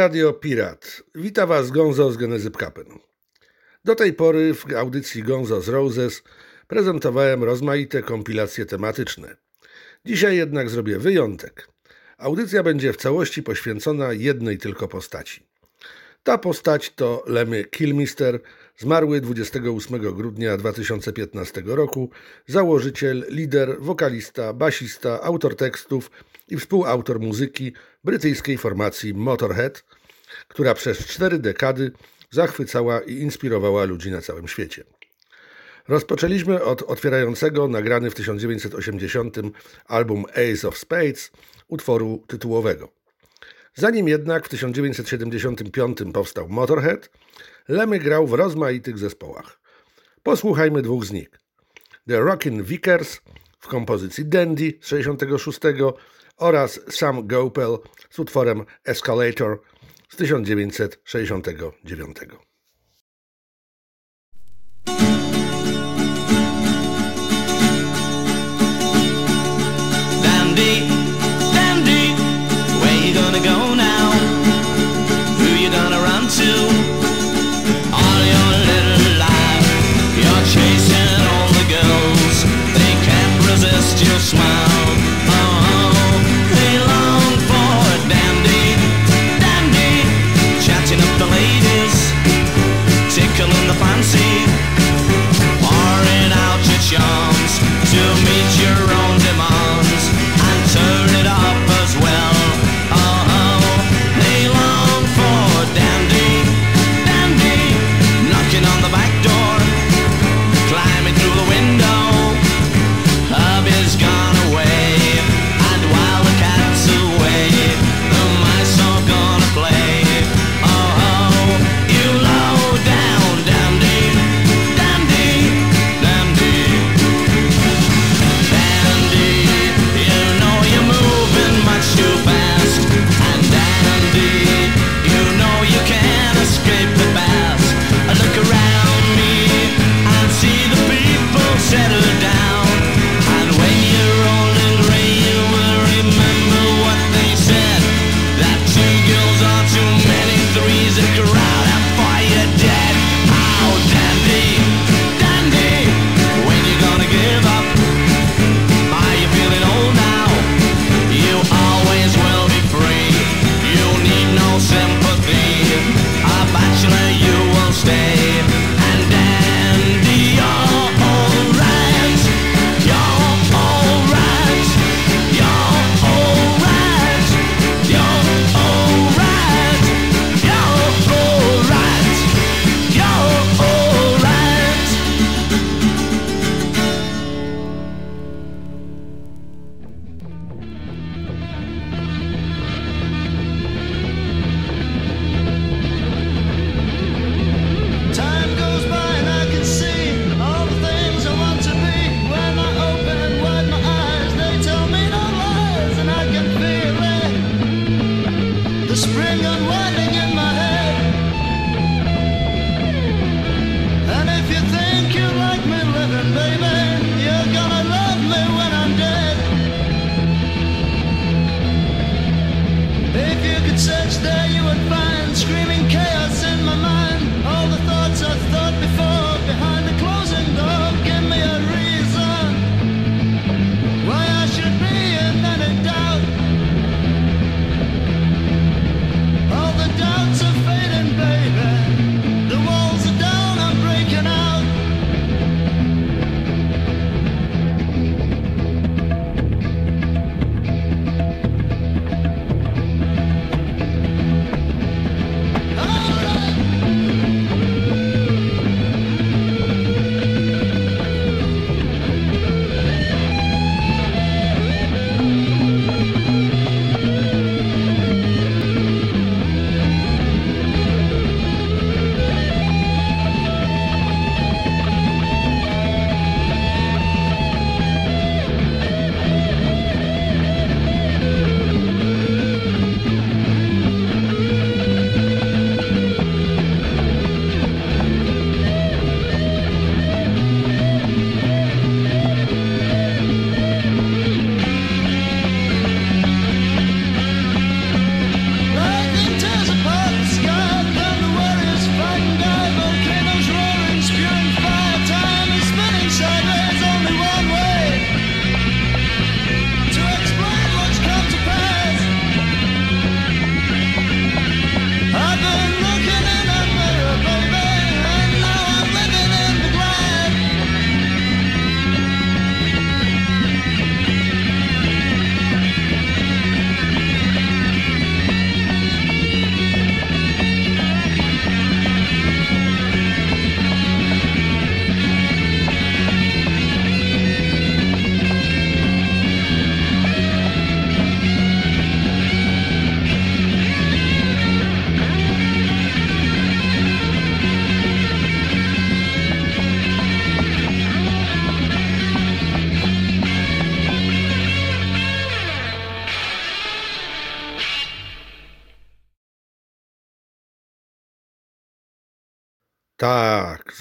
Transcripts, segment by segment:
Radio Pirat. Wita Was Gonzo z Genezy Kapen. Do tej pory w audycji Gonzo z Roses prezentowałem rozmaite kompilacje tematyczne. Dzisiaj jednak zrobię wyjątek. Audycja będzie w całości poświęcona jednej tylko postaci. Ta postać to Lemmy Kilmister, zmarły 28 grudnia 2015 roku, założyciel, lider, wokalista, basista, autor tekstów i współautor muzyki brytyjskiej formacji Motorhead, która przez cztery dekady zachwycała i inspirowała ludzi na całym świecie. Rozpoczęliśmy od otwierającego nagrany w 1980 album Ace of Spades utworu tytułowego. Zanim jednak w 1975 powstał Motorhead, Lemmy grał w rozmaitych zespołach. Posłuchajmy dwóch z nich. The Rockin' Vickers w kompozycji Dandy z 66 oraz Sam Gopel z utworem Escalator z 1969. Dandy, Dandy, where little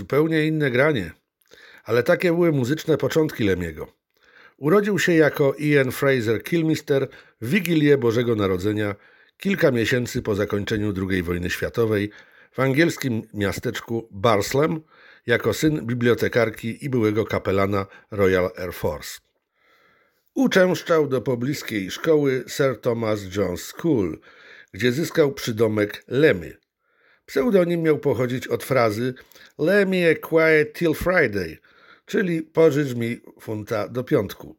zupełnie inne granie. Ale takie były muzyczne początki Lemiego. Urodził się jako Ian Fraser Kilmister w Wigilię Bożego Narodzenia kilka miesięcy po zakończeniu II wojny światowej w angielskim miasteczku Barslem jako syn bibliotekarki i byłego kapelana Royal Air Force. Uczęszczał do pobliskiej szkoły Sir Thomas Jones School, gdzie zyskał przydomek Lemmy. Pseudonim miał pochodzić od frazy A quiet till Friday, czyli pożycz mi funta do piątku.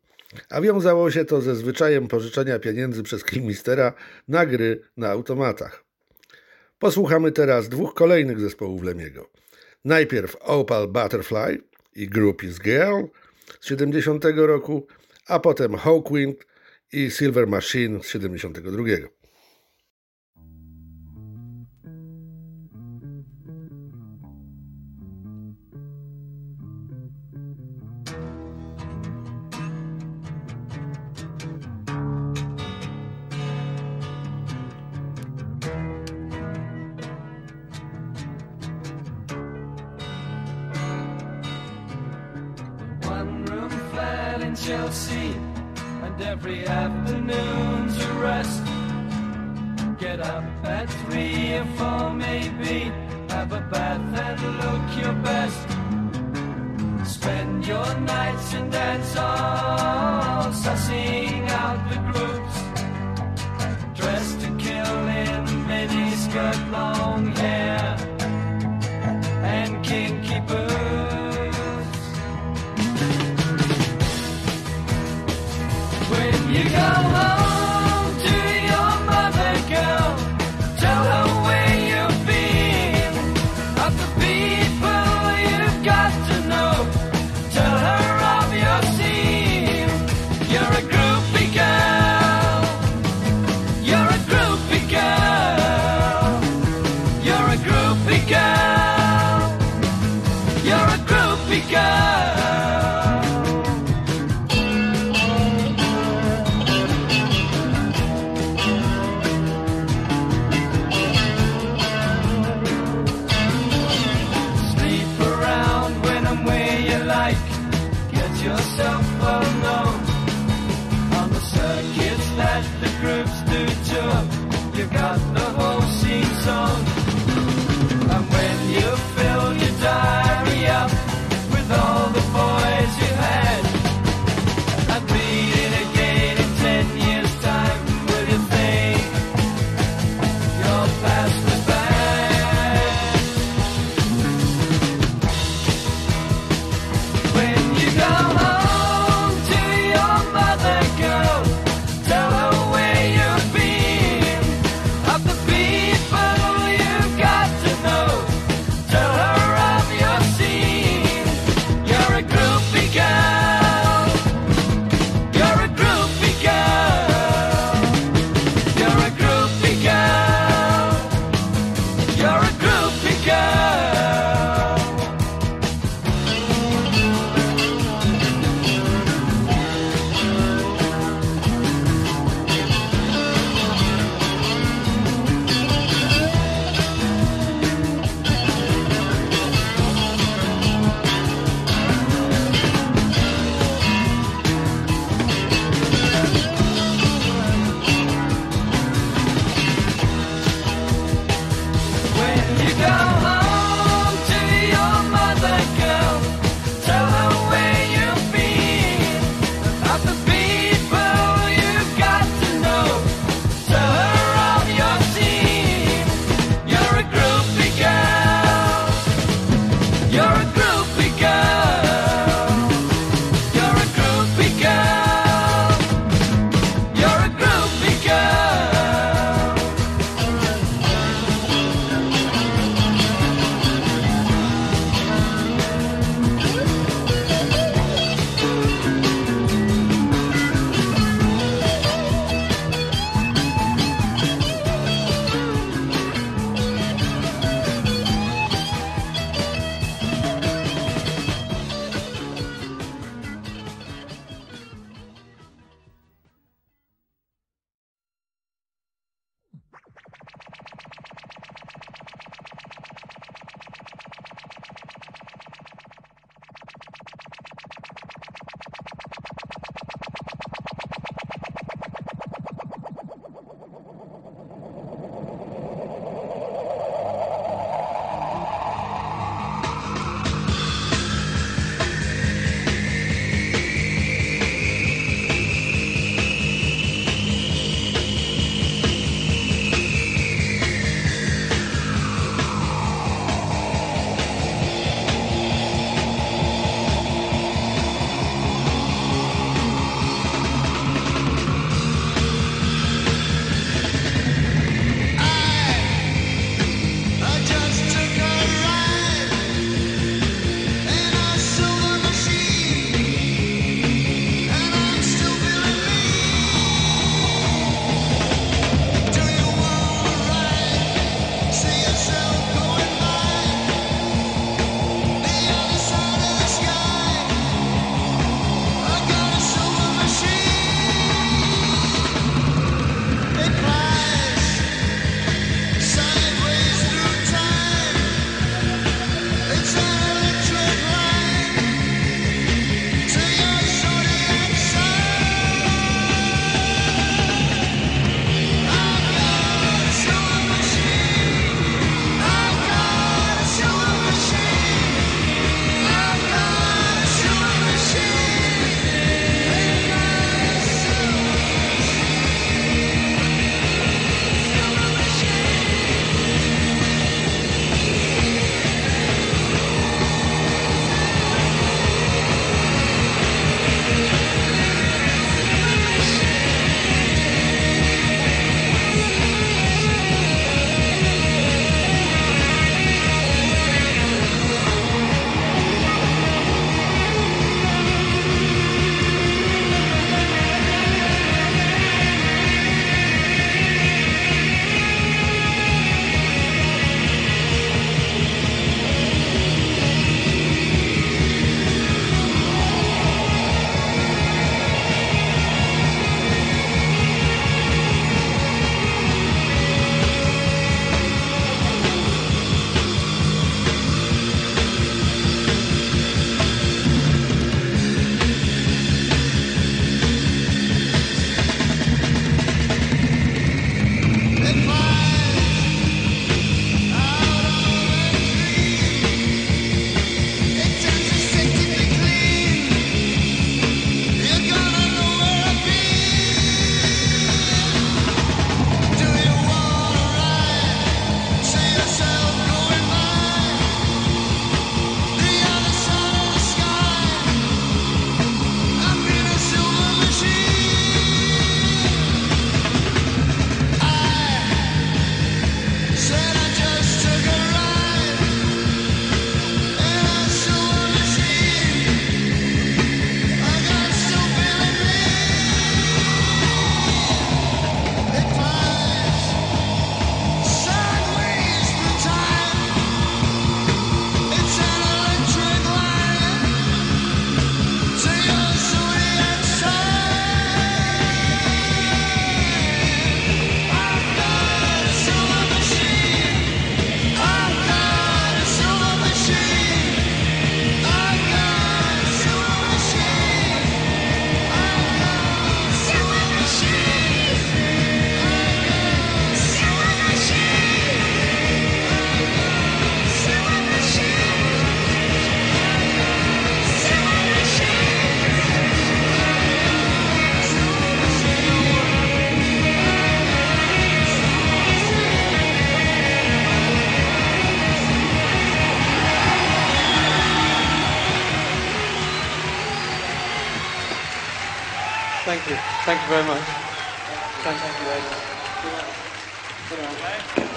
A wiązało się to ze zwyczajem pożyczania pieniędzy przez Kilmistera na gry na automatach. Posłuchamy teraz dwóch kolejnych zespołów Lemiego. Najpierw Opal Butterfly i Groupies Girl z 70 roku, a potem Hawkwind i Silver Machine z 72. Go home Very much. You.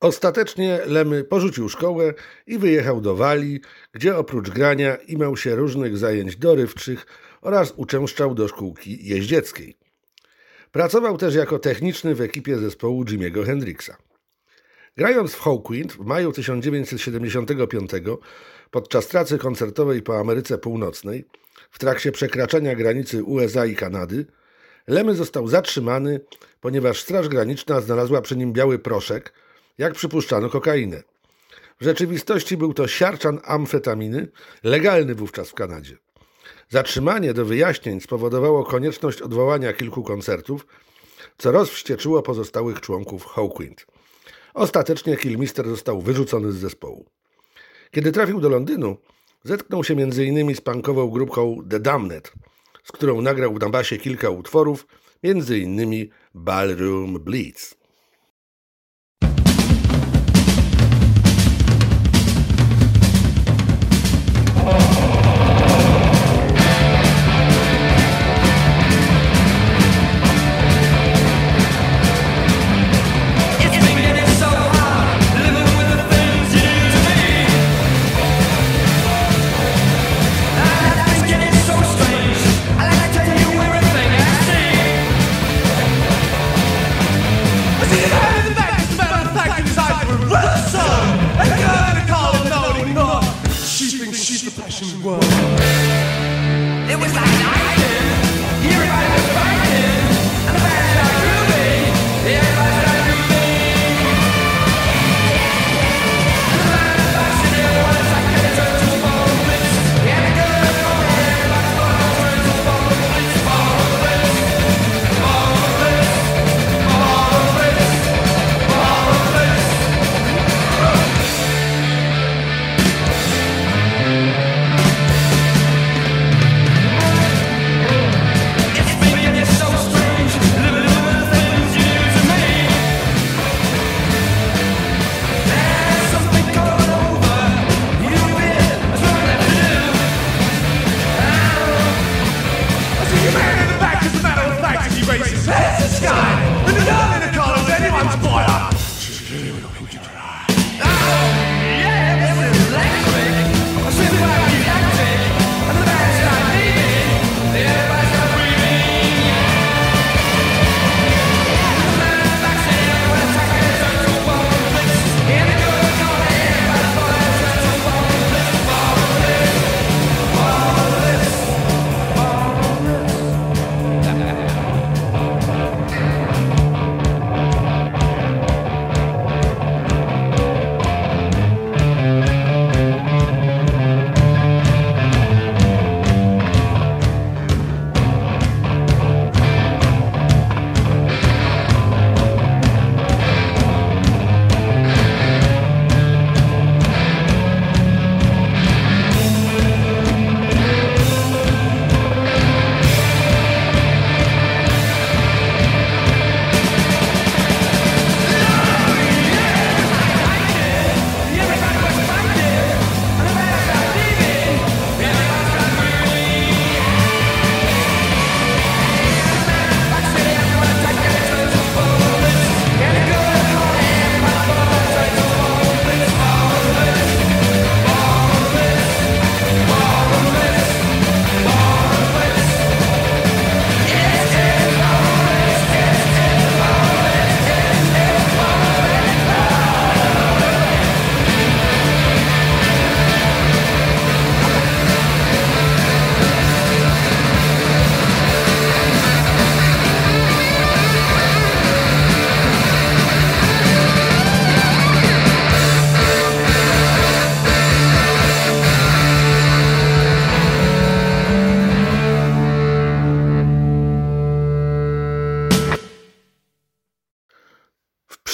Ostatecznie Lemy porzucił szkołę i wyjechał do Walii, gdzie oprócz grania imał się różnych zajęć dorywczych oraz uczęszczał do szkółki jeździeckiej. Pracował też jako techniczny w ekipie zespołu Jimmy'ego Hendrixa. Grając w Hawkwind w maju 1975 podczas tracy koncertowej po Ameryce Północnej, w trakcie przekraczania granicy USA i Kanady, Lemy został zatrzymany, ponieważ Straż Graniczna znalazła przy nim biały proszek, jak przypuszczano kokainę. W rzeczywistości był to siarczan amfetaminy, legalny wówczas w Kanadzie. Zatrzymanie do wyjaśnień spowodowało konieczność odwołania kilku koncertów, co rozwścieczyło pozostałych członków Hawkwind. Ostatecznie Kilmister został wyrzucony z zespołu. Kiedy trafił do Londynu, zetknął się m.in. z punkową grupką The Damned, z którą nagrał na basie kilka utworów, m.in. Ballroom Bleeds.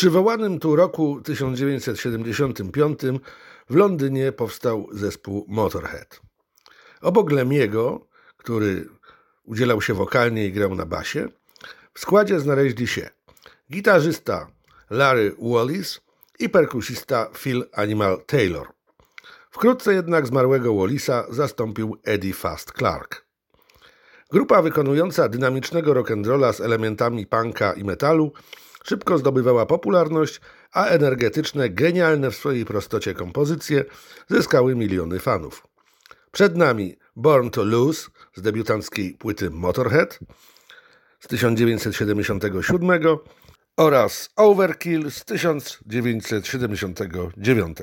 Przywołanym tu roku 1975 w Londynie powstał zespół Motorhead. Obok Lemiego, który udzielał się wokalnie i grał na basie, w składzie znaleźli się gitarzysta Larry Wallis i perkusista Phil Animal Taylor. Wkrótce jednak zmarłego Wallisa zastąpił Eddie Fast Clark. Grupa wykonująca dynamicznego rock'n'rolla z elementami punka i metalu szybko zdobywała popularność, a energetyczne, genialne w swojej prostocie kompozycje zyskały miliony fanów. Przed nami Born to Lose z debiutanckiej płyty Motorhead z 1977 oraz Overkill z 1979.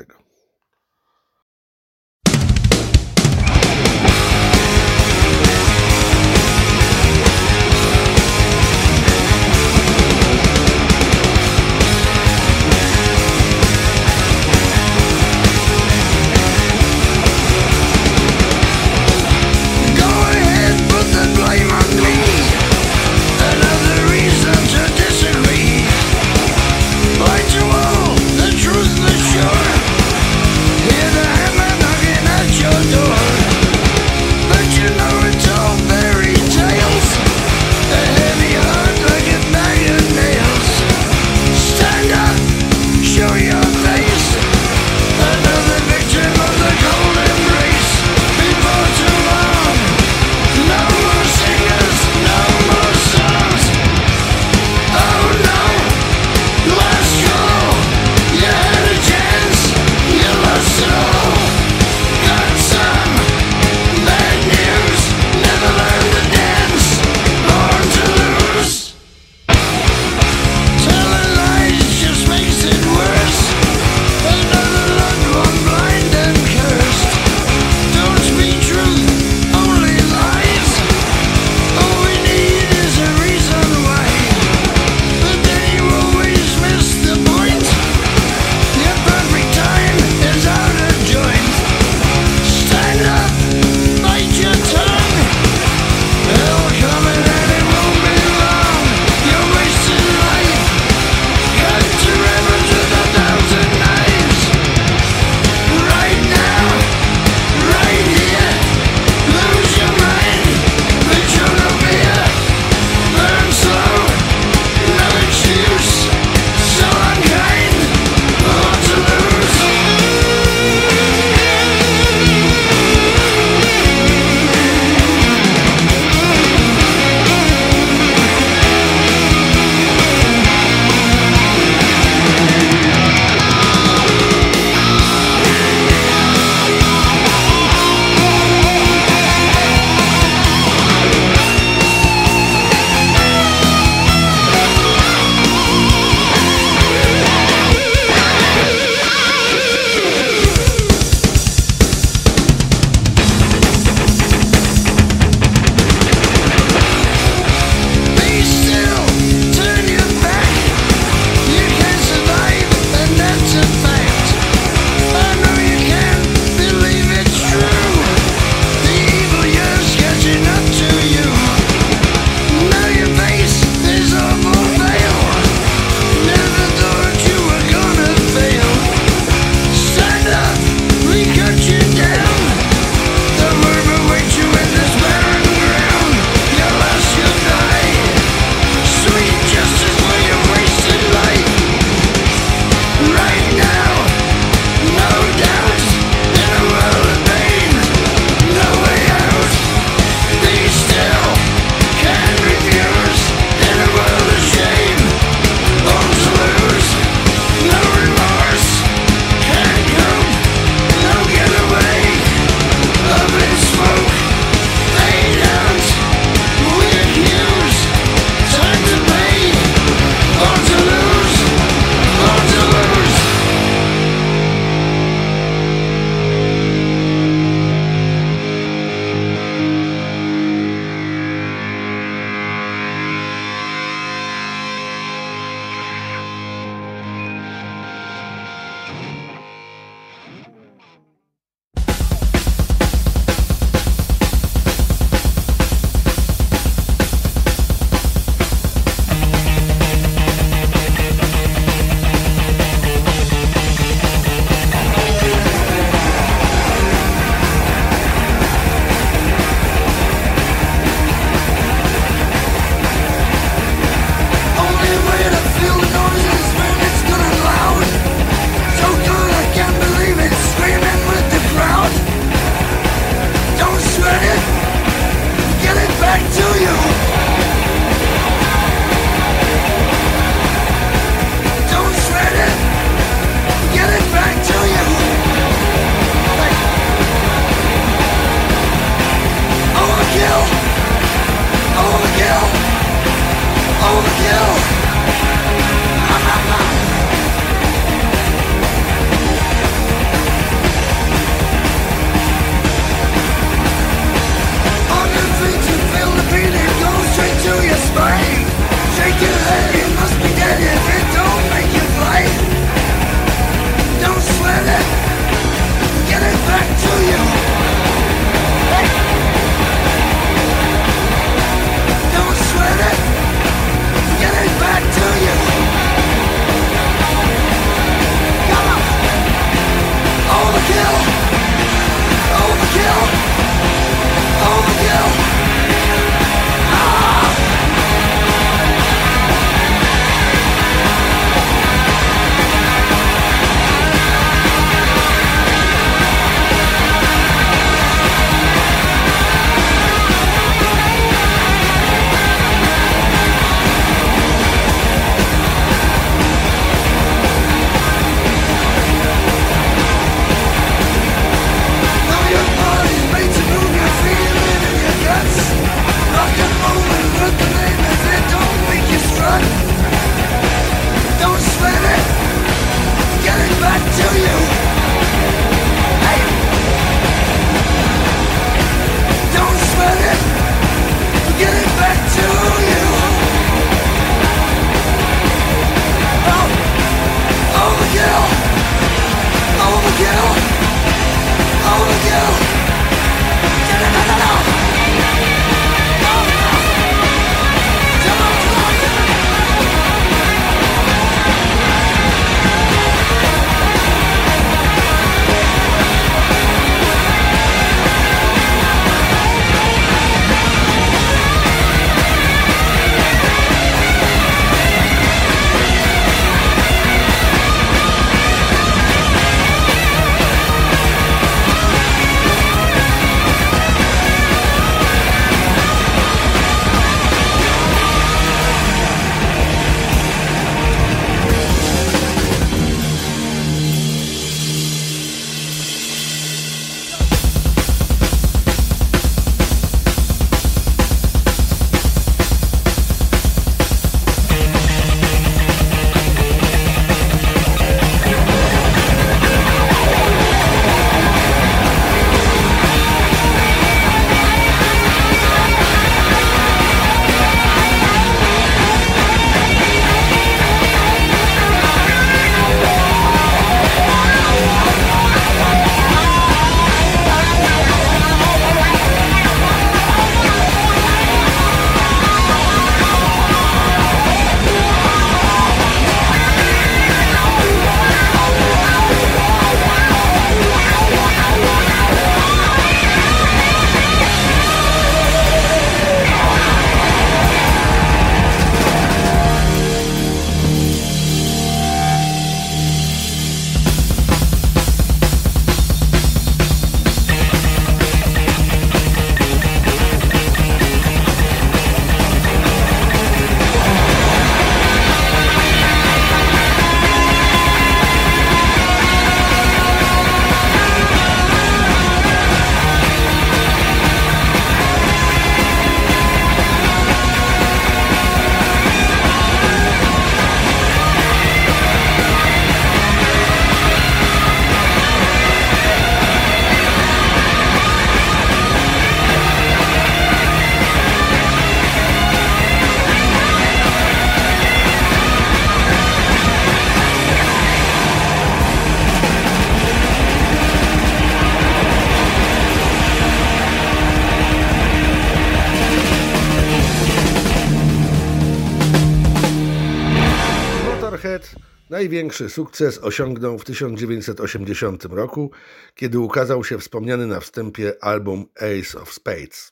Największy sukces osiągnął w 1980 roku, kiedy ukazał się wspomniany na wstępie album Ace of Spades.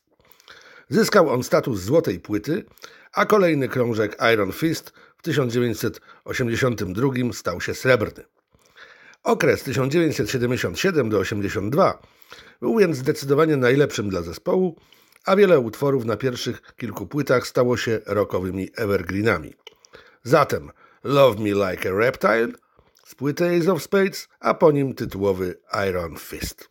Zyskał on status złotej płyty, a kolejny krążek Iron Fist w 1982 stał się srebrny. Okres 1977 do 82 był więc zdecydowanie najlepszym dla zespołu, a wiele utworów na pierwszych kilku płytach stało się rockowymi evergreenami. Zatem Love Me Like a Reptile z płyty Ace of Spades, a po nim tytułowy Iron Fist.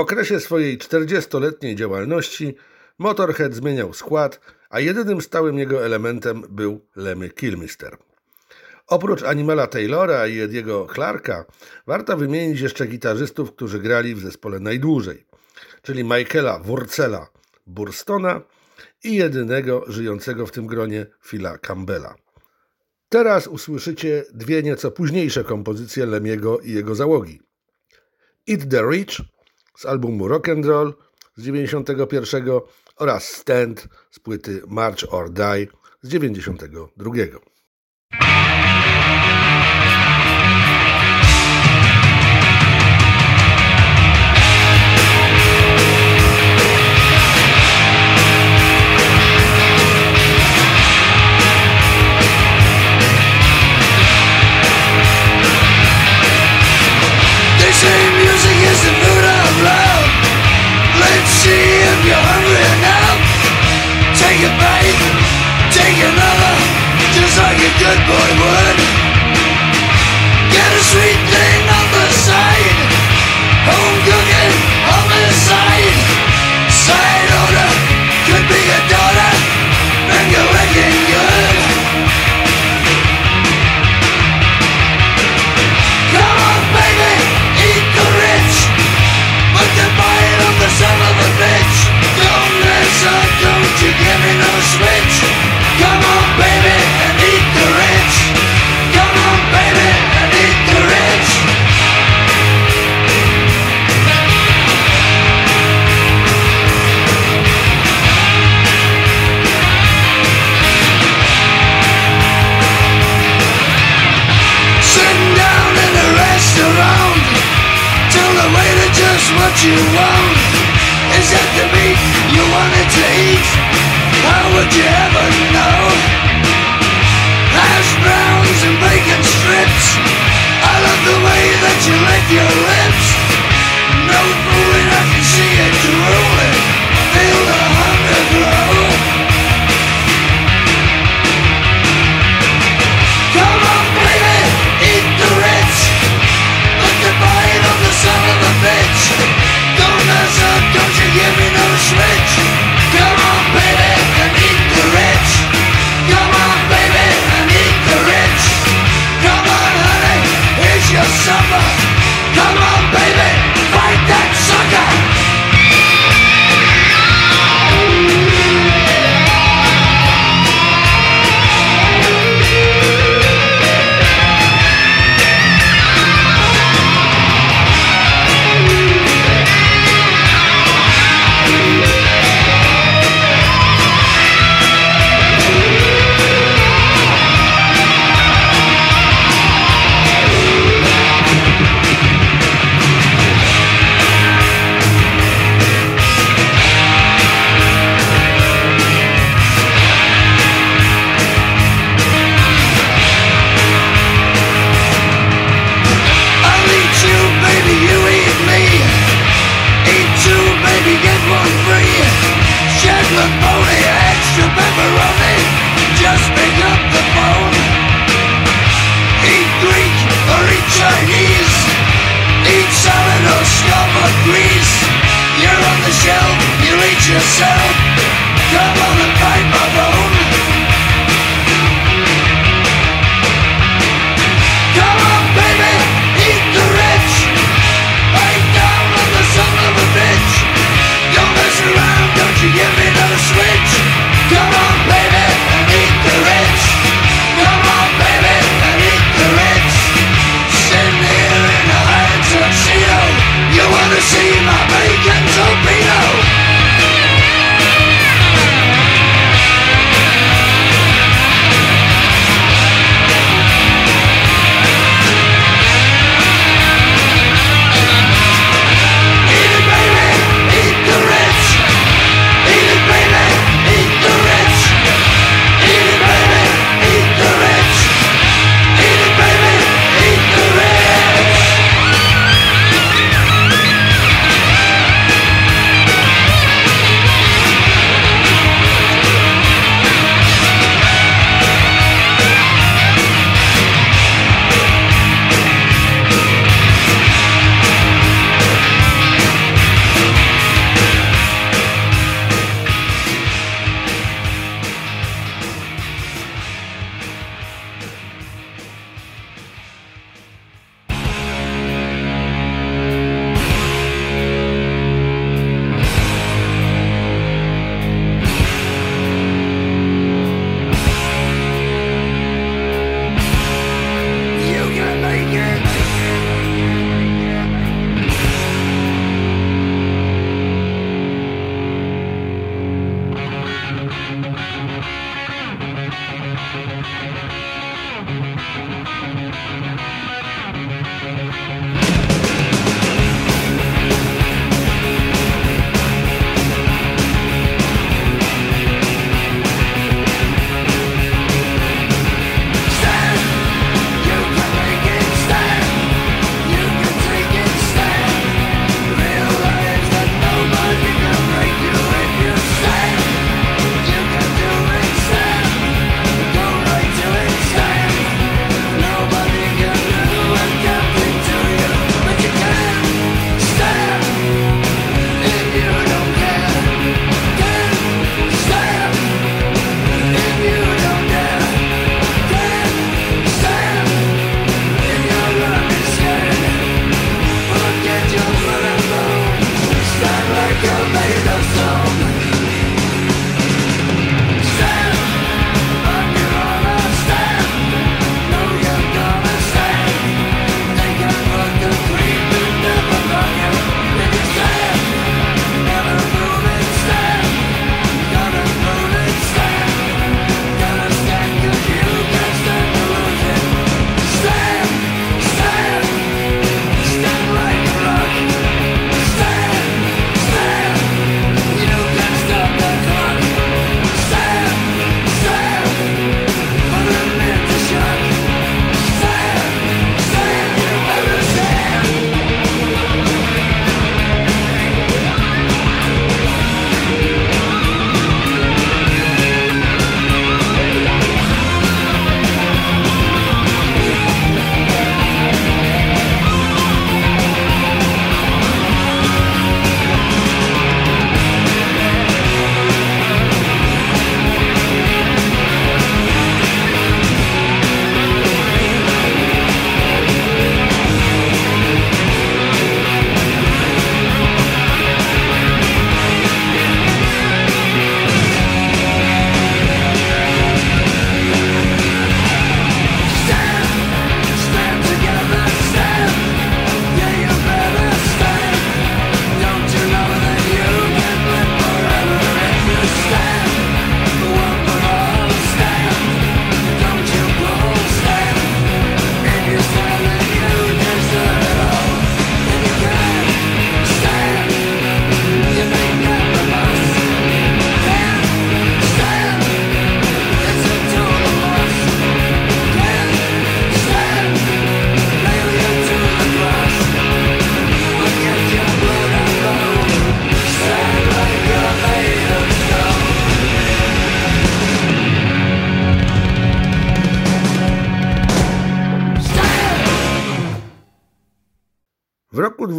Okresie swojej 40-letniej działalności Motorhead zmieniał skład, a jedynym stałym jego elementem był Lemmy Kilmister. Oprócz Animala Taylora i Ediego Clarka warto wymienić jeszcze gitarzystów, którzy grali w zespole najdłużej, czyli Michaela Wurcela Burstona i jedynego żyjącego w tym gronie Phila Campbella. Teraz usłyszycie dwie nieco późniejsze kompozycje Lemiego i jego załogi. Eat the Rich z albumu Rock and Roll z 91 oraz Stand z płyty March or Die z 92. They see if you're hungry enough. Take a bite, take another, just like a good boy would. Get a sweet you want Is that the meat you wanted to eat? How would you ever know? Hash browns and bacon strips I love the way that you lick your lips No fooling, I can see it drooling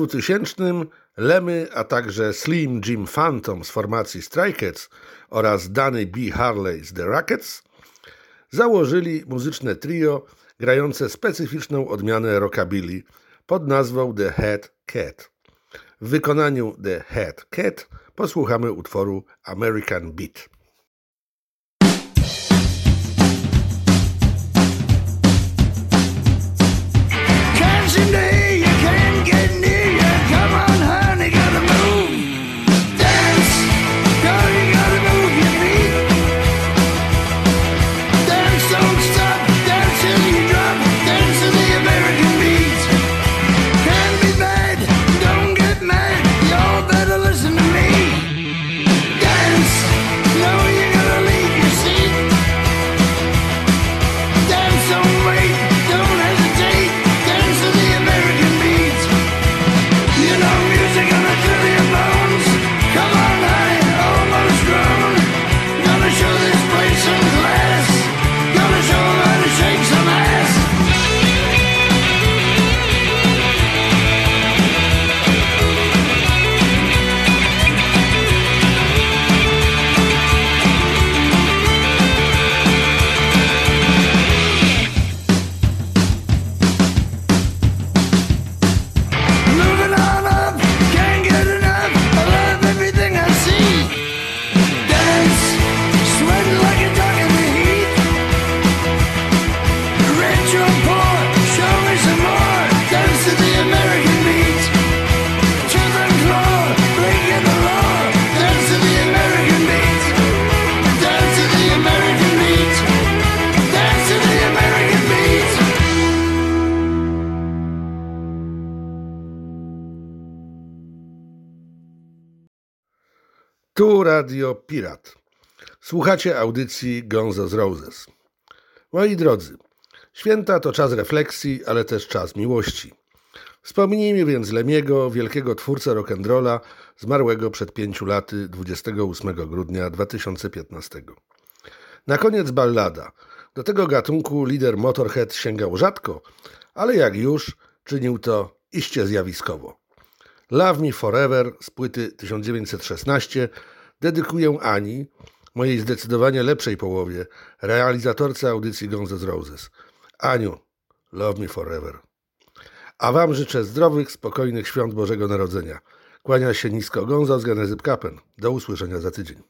2000 Lemy, a także Slim Jim Phantom z formacji Cats oraz Danny B. Harley z The Rackets założyli muzyczne trio grające specyficzną odmianę rockabilly pod nazwą The Head Cat. W wykonaniu The Head Cat posłuchamy utworu American Beat. Can't Tu Radio Pirat. Słuchacie audycji Gonzo z Roses. Moi drodzy, święta to czas refleksji, ale też czas miłości. Wspomnijmy więc Lemiego, wielkiego twórcę rock'n'rolla, zmarłego przed pięciu laty 28 grudnia 2015. Na koniec ballada. Do tego gatunku lider Motorhead sięgał rzadko, ale jak już, czynił to iście zjawiskowo. Love Me Forever z płyty 1916 dedykuję Ani, mojej zdecydowanie lepszej połowie, realizatorce audycji z Roses. Aniu, Love Me Forever. A Wam życzę zdrowych, spokojnych świąt Bożego Narodzenia. Kłania się nisko Gonzo z Genezy Kapen. Do usłyszenia za tydzień.